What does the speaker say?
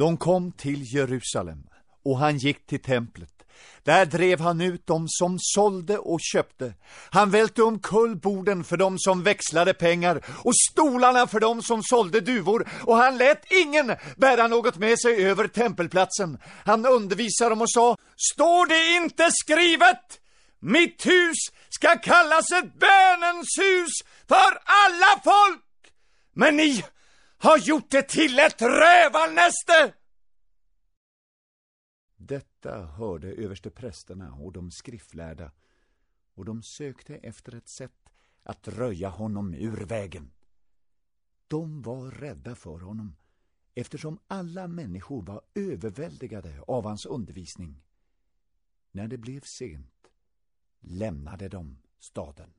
De kom till Jerusalem och han gick till templet. Där drev han ut dem som sålde och köpte. Han välte omkull borden för dem som växlade pengar och stolarna för dem som sålde duvor och han lät ingen bära något med sig över tempelplatsen. Han undervisade dem och sa, står det inte skrivet? Mitt hus ska kallas ett bönens hus för alla folk! Men ni har gjort det till ett rövarnäste! Detta hörde översteprästerna och de skriftlärda och de sökte efter ett sätt att röja honom ur vägen. De var rädda för honom eftersom alla människor var överväldigade av hans undervisning. När det blev sent lämnade de staden.